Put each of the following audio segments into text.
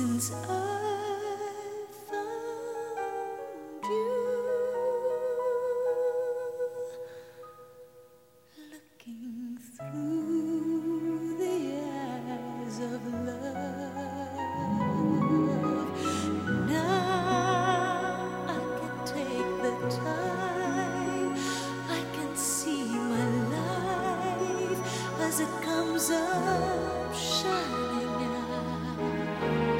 since I found you looking through the eyes of love. Now I can take the time, I can see my life as it comes up shining out.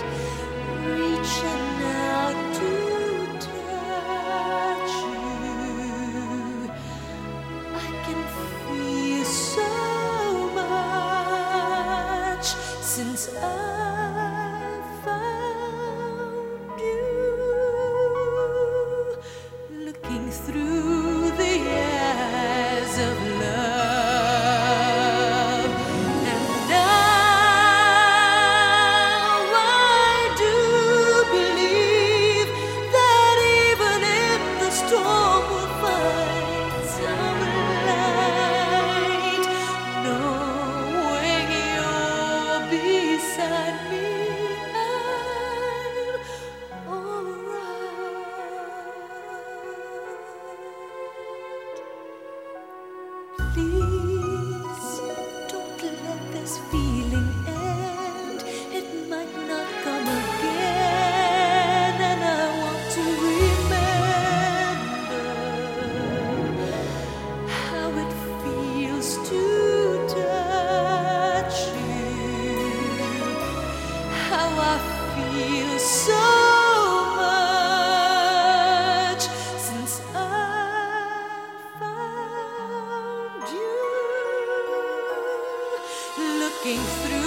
since I feeling it might not come again. And I want to remember how it feels to touch you, how I feel so. Gains through.